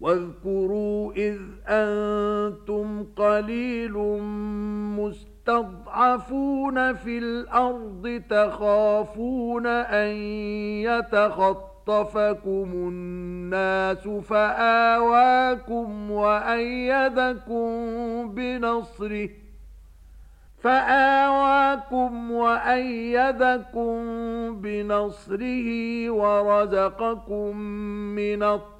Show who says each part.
Speaker 1: واذكروا إذ أنتم قليل مستضعفون في الأرض تخافون أن يتخطفكم الناس فآواكم وأيدكم بنصره فآواكم وأيدكم بنصره ورزقكم من الطيب